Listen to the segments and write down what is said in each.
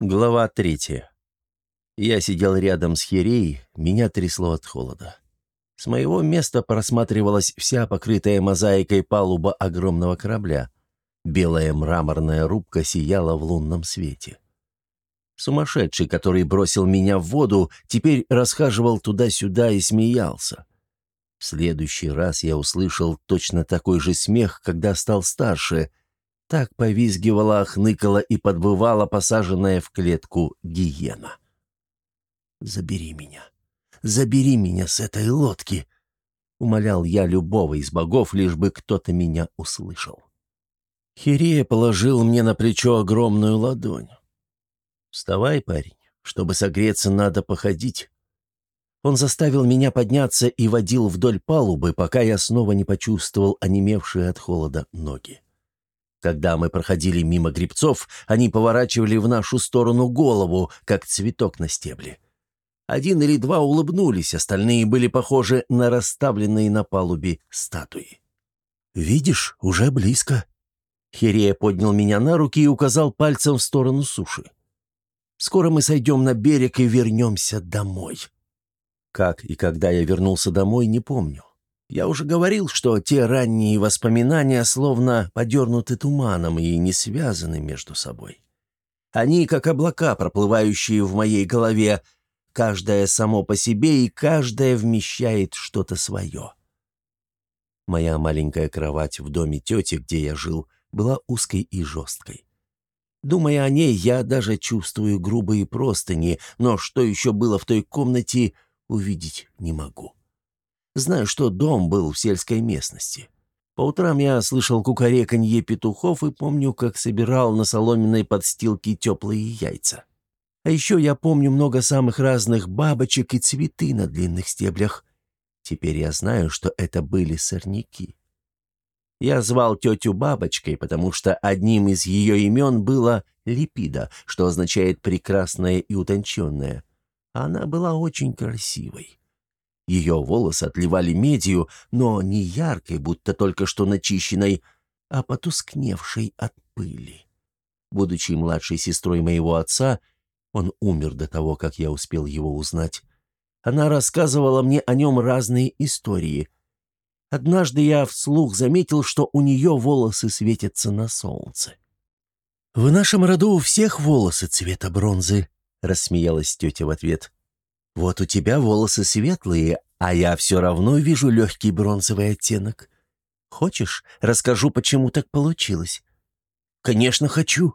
Глава третья. Я сидел рядом с Хирей, меня трясло от холода. С моего места просматривалась вся покрытая мозаикой палуба огромного корабля. Белая мраморная рубка сияла в лунном свете. Сумасшедший, который бросил меня в воду, теперь расхаживал туда-сюда и смеялся. В следующий раз я услышал точно такой же смех, когда стал старше — так повизгивала, хныкала и подбывала посаженная в клетку гиена. «Забери меня, забери меня с этой лодки!» — умолял я любого из богов, лишь бы кто-то меня услышал. Хирея положил мне на плечо огромную ладонь. «Вставай, парень, чтобы согреться, надо походить». Он заставил меня подняться и водил вдоль палубы, пока я снова не почувствовал онемевшие от холода ноги. Когда мы проходили мимо грибцов, они поворачивали в нашу сторону голову, как цветок на стебле. Один или два улыбнулись, остальные были похожи на расставленные на палубе статуи. «Видишь, уже близко». Херея поднял меня на руки и указал пальцем в сторону суши. «Скоро мы сойдем на берег и вернемся домой». Как и когда я вернулся домой, не помню. Я уже говорил, что те ранние воспоминания словно подернуты туманом и не связаны между собой. Они как облака, проплывающие в моей голове, каждое само по себе и каждое вмещает что-то свое. Моя маленькая кровать в доме тети, где я жил, была узкой и жесткой. Думая о ней, я даже чувствую грубые простыни, но что еще было в той комнате, увидеть не могу. Знаю, что дом был в сельской местности. По утрам я слышал кукареканье петухов и помню, как собирал на соломенной подстилке теплые яйца. А еще я помню много самых разных бабочек и цветы на длинных стеблях. Теперь я знаю, что это были сорняки. Я звал тетю бабочкой, потому что одним из ее имен было Липида, что означает «прекрасная и утонченная». Она была очень красивой. Ее волосы отливали медью, но не яркой, будто только что начищенной, а потускневшей от пыли. Будучи младшей сестрой моего отца, он умер до того, как я успел его узнать. Она рассказывала мне о нем разные истории. Однажды я вслух заметил, что у нее волосы светятся на солнце. «В нашем роду у всех волосы цвета бронзы», — рассмеялась тетя в ответ. Вот у тебя волосы светлые, а я все равно вижу легкий бронзовый оттенок. Хочешь, расскажу, почему так получилось?» «Конечно, хочу!»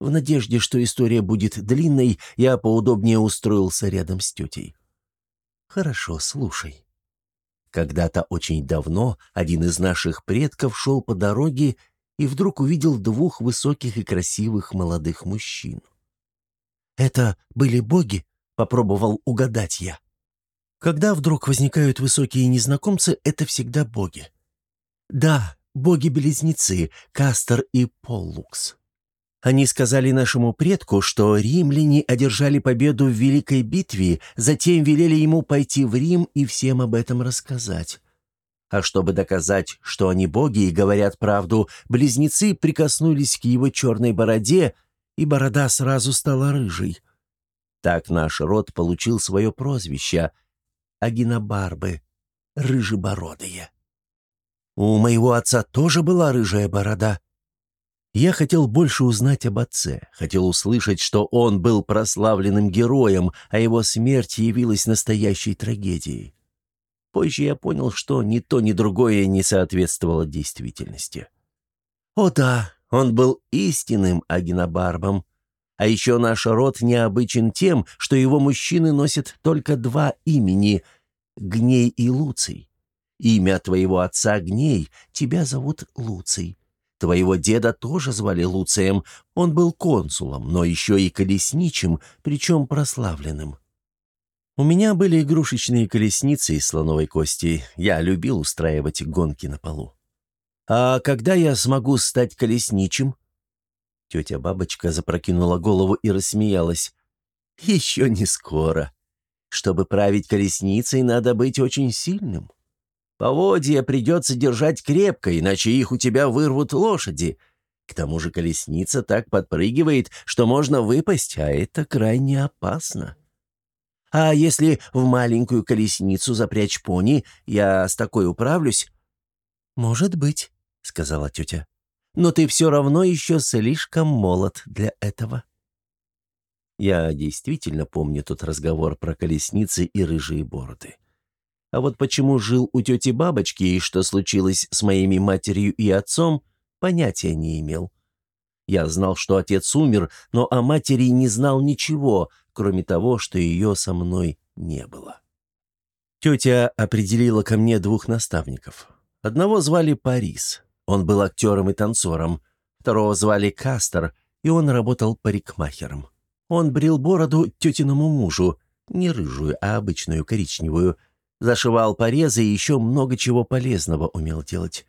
В надежде, что история будет длинной, я поудобнее устроился рядом с тетей. «Хорошо, слушай. Когда-то очень давно один из наших предков шел по дороге и вдруг увидел двух высоких и красивых молодых мужчин. Это были боги? Попробовал угадать я. Когда вдруг возникают высокие незнакомцы, это всегда боги. Да, боги-близнецы, Кастер и Поллукс. Они сказали нашему предку, что римляне одержали победу в Великой битве, затем велели ему пойти в Рим и всем об этом рассказать. А чтобы доказать, что они боги и говорят правду, близнецы прикоснулись к его черной бороде, и борода сразу стала рыжей. Так наш род получил свое прозвище — Агинабарбы, рыжебородые. У моего отца тоже была рыжая борода. Я хотел больше узнать об отце, хотел услышать, что он был прославленным героем, а его смерть явилась настоящей трагедией. Позже я понял, что ни то, ни другое не соответствовало действительности. О да, он был истинным Агинабарбом, а еще наш род необычен тем, что его мужчины носят только два имени — Гней и Луций. Имя твоего отца Гней, тебя зовут Луций. Твоего деда тоже звали Луцием, он был консулом, но еще и колесничим, причем прославленным. У меня были игрушечные колесницы из слоновой кости, я любил устраивать гонки на полу. А когда я смогу стать колесничим? Тетя Бабочка запрокинула голову и рассмеялась. «Еще не скоро. Чтобы править колесницей, надо быть очень сильным. Поводья придется держать крепко, иначе их у тебя вырвут лошади. К тому же колесница так подпрыгивает, что можно выпасть, а это крайне опасно. А если в маленькую колесницу запрячь пони, я с такой управлюсь?» «Может быть», — сказала тетя. «Но ты все равно еще слишком молод для этого». Я действительно помню тот разговор про колесницы и рыжие бороды. А вот почему жил у тети бабочки и что случилось с моими матерью и отцом, понятия не имел. Я знал, что отец умер, но о матери не знал ничего, кроме того, что ее со мной не было. Тетя определила ко мне двух наставников. Одного звали Парис, он был актером и танцором. Второго звали Кастер, и он работал парикмахером. Он брил бороду тетиному мужу, не рыжую, а обычную коричневую – Зашивал порезы и еще много чего полезного умел делать.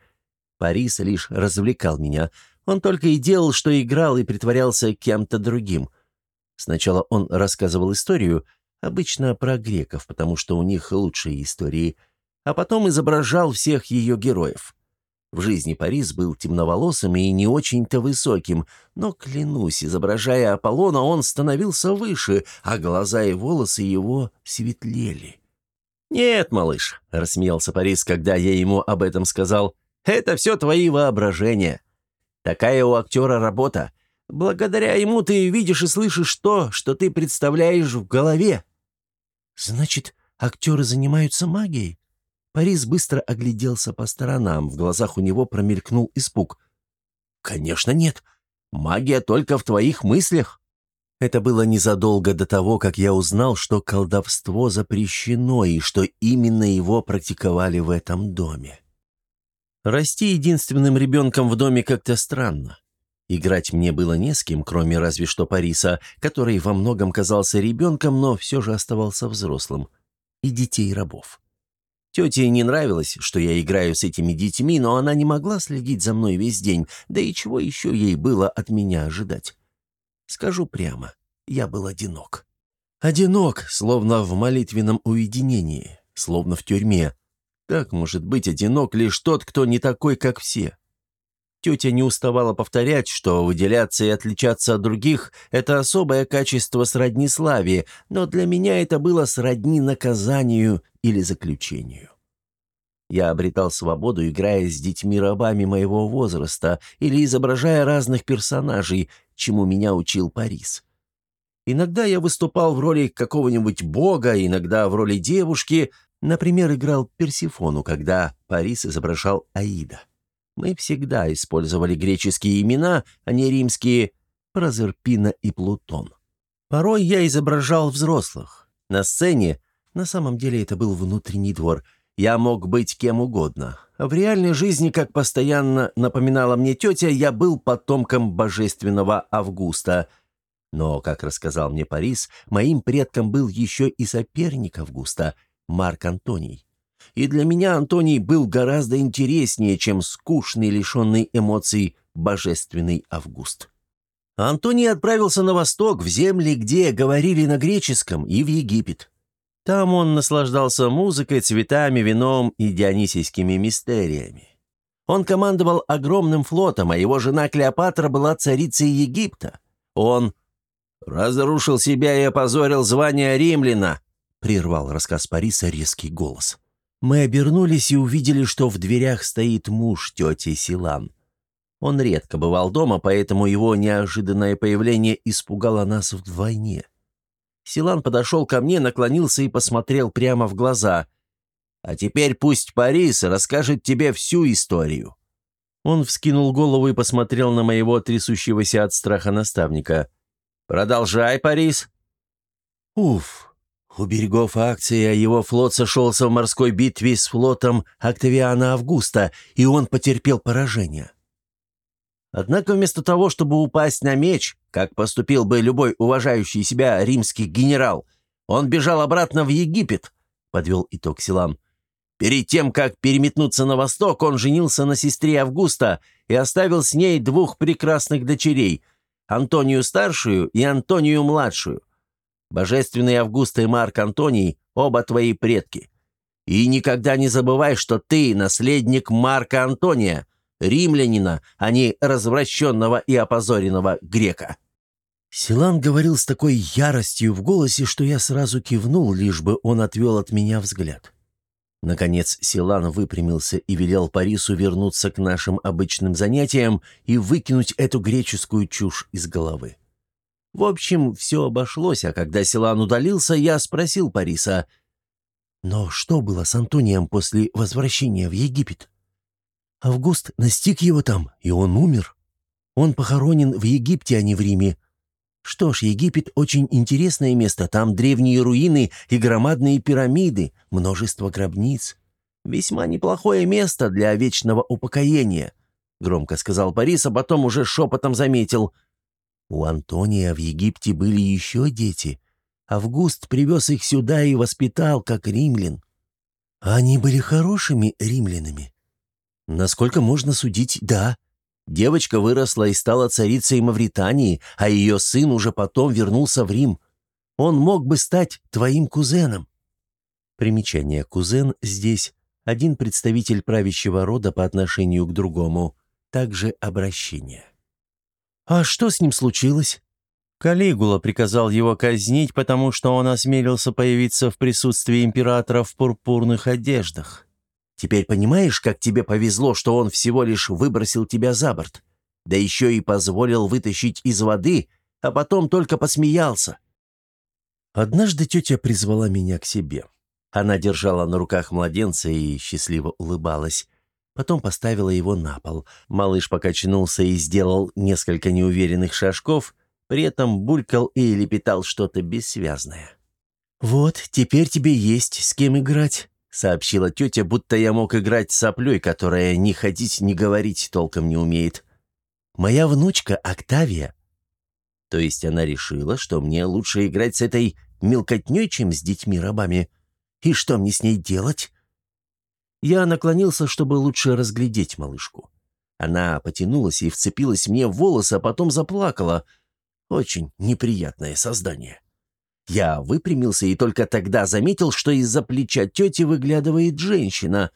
Парис лишь развлекал меня. Он только и делал, что играл и притворялся кем-то другим. Сначала он рассказывал историю, обычно про греков, потому что у них лучшие истории, а потом изображал всех ее героев. В жизни Парис был темноволосым и не очень-то высоким, но, клянусь, изображая Аполлона, он становился выше, а глаза и волосы его светлели. «Нет, малыш», — рассмеялся Парис, когда я ему об этом сказал, — «это все твои воображения. Такая у актера работа. Благодаря ему ты видишь и слышишь то, что ты представляешь в голове». «Значит, актеры занимаются магией?» Парис быстро огляделся по сторонам, в глазах у него промелькнул испуг. «Конечно нет. Магия только в твоих мыслях». Это было незадолго до того, как я узнал, что колдовство запрещено и что именно его практиковали в этом доме. Расти единственным ребенком в доме как-то странно. Играть мне было не с кем, кроме разве что Париса, который во многом казался ребенком, но все же оставался взрослым. И детей-рабов. Тете не нравилось, что я играю с этими детьми, но она не могла следить за мной весь день, да и чего еще ей было от меня ожидать. Скажу прямо, я был одинок. Одинок, словно в молитвенном уединении, словно в тюрьме. Как может быть одинок лишь тот, кто не такой, как все? Тетя не уставала повторять, что выделяться и отличаться от других – это особое качество сродни славе, но для меня это было сродни наказанию или заключению. Я обретал свободу, играя с детьми-рабами моего возраста или изображая разных персонажей, чему меня учил Парис. Иногда я выступал в роли какого-нибудь бога, иногда в роли девушки, например, играл Персифону, когда Парис изображал Аида. Мы всегда использовали греческие имена, а не римские Прозерпина и Плутон. Порой я изображал взрослых. На сцене, на самом деле это был внутренний двор, я мог быть кем угодно. В реальной жизни, как постоянно напоминала мне тетя, я был потомком божественного Августа. Но, как рассказал мне Парис, моим предком был еще и соперник Августа, Марк Антоний. И для меня Антоний был гораздо интереснее, чем скучный, лишенный эмоций божественный Август. Антоний отправился на восток, в земли, где говорили на греческом, и в Египет. Там он наслаждался музыкой, цветами, вином и дионисийскими мистериями. Он командовал огромным флотом, а его жена Клеопатра была царицей Египта. Он разрушил себя и опозорил звание римляна, прервал рассказ Париса резкий голос. Мы обернулись и увидели, что в дверях стоит муж тети Силан. Он редко бывал дома, поэтому его неожиданное появление испугало нас вдвойне. Силан подошел ко мне, наклонился и посмотрел прямо в глаза. «А теперь пусть Парис расскажет тебе всю историю». Он вскинул голову и посмотрел на моего трясущегося от страха наставника. «Продолжай, Парис». «Уф, у берегов Акция его флот сошелся в морской битве с флотом Октавиана Августа, и он потерпел поражение. Однако вместо того, чтобы упасть на меч, как поступил бы любой уважающий себя римский генерал, он бежал обратно в Египет, подвел итог Силан. Перед тем, как переметнуться на восток, он женился на сестре Августа и оставил с ней двух прекрасных дочерей – Антонию старшую и Антонию младшую. Божественный Август и Марк Антоний – оба твои предки. И никогда не забывай, что ты наследник Марка Антония – римлянина, а не развращенного и опозоренного грека». Силан говорил с такой яростью в голосе, что я сразу кивнул, лишь бы он отвел от меня взгляд. Наконец Силан выпрямился и велел Парису вернуться к нашим обычным занятиям и выкинуть эту греческую чушь из головы. В общем, все обошлось, а когда Силан удалился, я спросил Париса, «Но что было с Антонием после возвращения в Египет?» Август настиг его там, и он умер. Он похоронен в Египте, а не в Риме. Что ж, Египет очень интересное место. Там древние руины и громадные пирамиды, множество гробниц. Весьма неплохое место для вечного упокоения, громко сказал Парис, а потом уже шепотом заметил. У Антония в Египте были еще дети. Август привез их сюда и воспитал, как римлян. Они были хорошими римлянами. Насколько можно судить, да. Девочка выросла и стала царицей Мавритании, а ее сын уже потом вернулся в Рим. Он мог бы стать твоим кузеном. Примечание «кузен» здесь один представитель правящего рода по отношению к другому, также обращение. «А что с ним случилось?» Калигула приказал его казнить, потому что он осмелился появиться в присутствии императора в пурпурных одеждах. Теперь понимаешь, как тебе повезло, что он всего лишь выбросил тебя за борт? Да еще и позволил вытащить из воды, а потом только посмеялся. Однажды тетя призвала меня к себе. Она держала на руках младенца и счастливо улыбалась. Потом поставила его на пол. Малыш покачнулся и сделал несколько неуверенных шажков, при этом булькал и лепетал что-то бессвязное. «Вот, теперь тебе есть с кем играть», сообщила тетя, будто я мог играть с соплей, которая ни ходить, ни говорить толком не умеет. «Моя внучка Октавия». То есть она решила, что мне лучше играть с этой мелкотней, чем с детьми-рабами. И что мне с ней делать? Я наклонился, чтобы лучше разглядеть малышку. Она потянулась и вцепилась мне в волосы, а потом заплакала. Очень неприятное создание. Я выпрямился и только тогда заметил, что из-за плеча тети выглядывает женщина.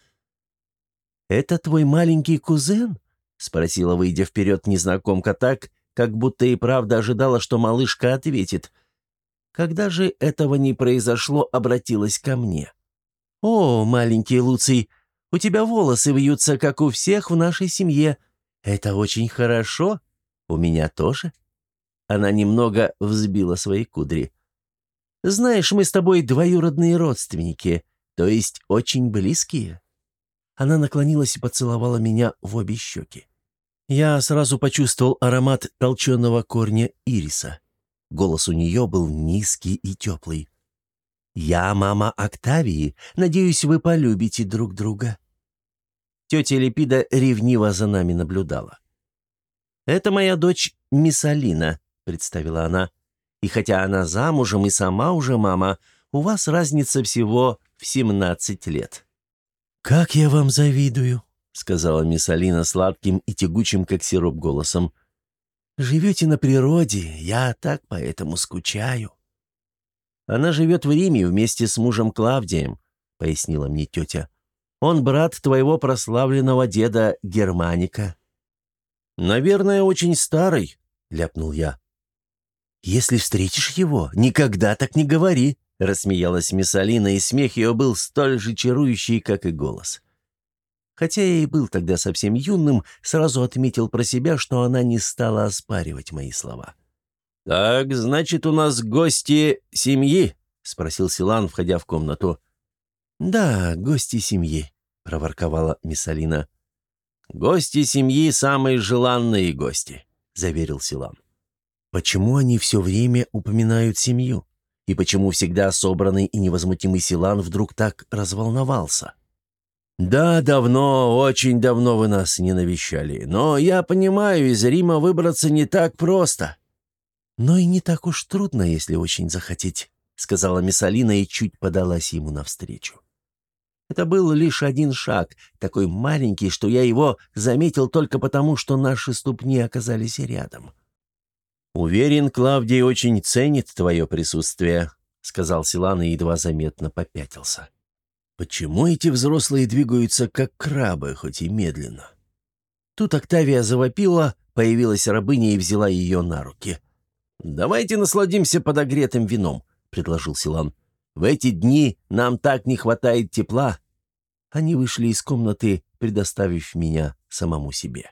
«Это твой маленький кузен?» — спросила, выйдя вперед незнакомка так, как будто и правда ожидала, что малышка ответит. Когда же этого не произошло, обратилась ко мне. «О, маленький Луций, у тебя волосы вьются, как у всех в нашей семье. Это очень хорошо. У меня тоже». Она немного взбила свои кудри. Знаешь, мы с тобой двоюродные родственники, то есть очень близкие». Она наклонилась и поцеловала меня в обе щеки. Я сразу почувствовал аромат толченого корня ириса. Голос у нее был низкий и теплый. «Я мама Октавии. Надеюсь, вы полюбите друг друга». Тетя Лепида ревниво за нами наблюдала. «Это моя дочь Миссалина», — представила она. И хотя она замужем и сама уже мама, у вас разница всего в 17 лет». «Как я вам завидую», — сказала мисс Алина сладким и тягучим, как сироп, голосом. «Живете на природе, я так поэтому скучаю». «Она живет в Риме вместе с мужем Клавдием», — пояснила мне тетя. «Он брат твоего прославленного деда Германика». «Наверное, очень старый», — ляпнул я. «Если встретишь его, никогда так не говори», — рассмеялась мисс Алина, и смех ее был столь же чарующий, как и голос. Хотя я и был тогда совсем юным, сразу отметил про себя, что она не стала оспаривать мои слова. «Так, значит, у нас гости семьи?» — спросил Силан, входя в комнату. «Да, гости семьи», — проворковала мисс Алина. «Гости семьи — самые желанные гости», — заверил Силан. Почему они все время упоминают семью? И почему всегда собранный и невозмутимый Силан вдруг так разволновался? «Да, давно, очень давно вы нас не навещали, но я понимаю, из Рима выбраться не так просто». «Но и не так уж трудно, если очень захотеть», — сказала Миссалина и чуть подалась ему навстречу. Это был лишь один шаг, такой маленький, что я его заметил только потому, что наши ступни оказались рядом. «Уверен, Клавдий очень ценит твое присутствие», — сказал Силан и едва заметно попятился. «Почему эти взрослые двигаются как крабы, хоть и медленно?» Тут Октавия завопила, появилась рабыня и взяла ее на руки. «Давайте насладимся подогретым вином», — предложил Силан. «В эти дни нам так не хватает тепла». Они вышли из комнаты, предоставив меня самому себе.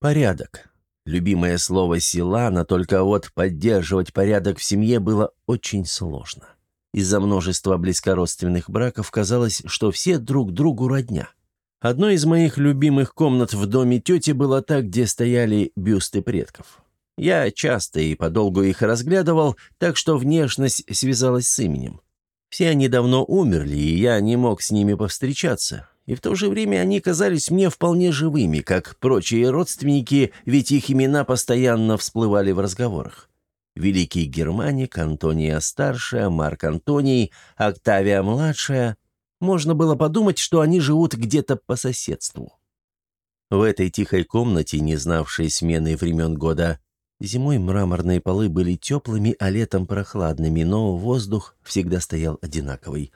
Порядок. Любимое слово Силана, только вот поддерживать порядок в семье было очень сложно. Из-за множества близкородственных браков казалось, что все друг другу родня. Одной из моих любимых комнат в доме тети была та, где стояли бюсты предков. Я часто и подолгу их разглядывал, так что внешность связалась с именем. Все они давно умерли, и я не мог с ними повстречаться. И в то же время они казались мне вполне живыми, как прочие родственники, ведь их имена постоянно всплывали в разговорах. Великий Германик, Антония Старшая, Марк Антоний, Октавия Младшая. Можно было подумать, что они живут где-то по соседству. В этой тихой комнате, не знавшей смены времен года, Зимой мраморные полы были теплыми, а летом прохладными, но воздух всегда стоял одинаковый.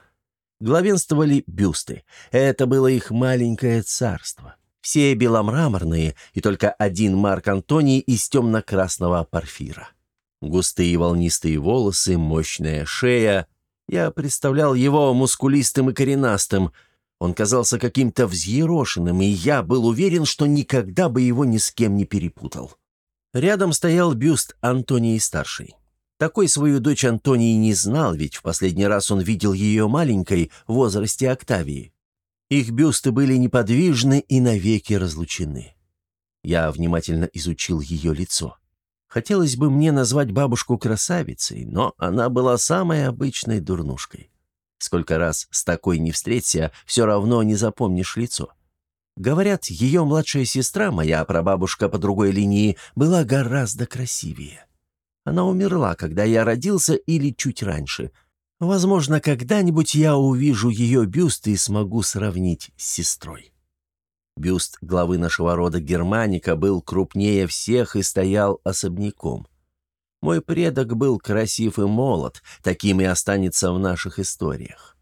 Главенствовали бюсты. Это было их маленькое царство. Все беломраморные, и только один Марк Антоний из темно-красного порфира. Густые волнистые волосы, мощная шея. Я представлял его мускулистым и коренастым. Он казался каким-то взъерошенным, и я был уверен, что никогда бы его ни с кем не перепутал. Рядом стоял бюст Антонии-старшей. Такой свою дочь Антонии не знал, ведь в последний раз он видел ее маленькой в возрасте Октавии. Их бюсты были неподвижны и навеки разлучены. Я внимательно изучил ее лицо. Хотелось бы мне назвать бабушку красавицей, но она была самой обычной дурнушкой. Сколько раз с такой не встреться, все равно не запомнишь лицо. Говорят, ее младшая сестра, моя прабабушка по другой линии, была гораздо красивее. Она умерла, когда я родился или чуть раньше. Возможно, когда-нибудь я увижу ее бюст и смогу сравнить с сестрой. Бюст главы нашего рода Германика был крупнее всех и стоял особняком. Мой предок был красив и молод, таким и останется в наших историях.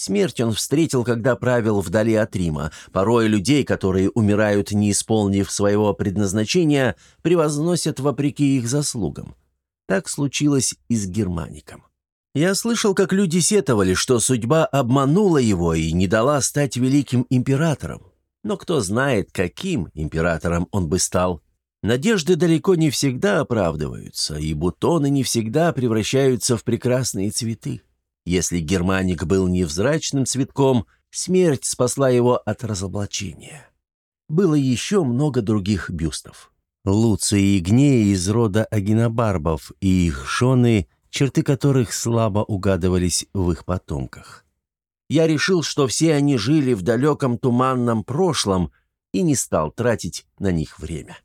Смерть он встретил, когда правил вдали от Рима. Порой людей, которые умирают, не исполнив своего предназначения, превозносят вопреки их заслугам. Так случилось и с Германиком. Я слышал, как люди сетовали, что судьба обманула его и не дала стать великим императором. Но кто знает, каким императором он бы стал. Надежды далеко не всегда оправдываются, и бутоны не всегда превращаются в прекрасные цветы. Если Германик был невзрачным цветком, смерть спасла его от разоблачения. Было еще много других бюстов. Луций и Гнея из рода агинобарбов и их шоны, черты которых слабо угадывались в их потомках. Я решил, что все они жили в далеком туманном прошлом и не стал тратить на них время.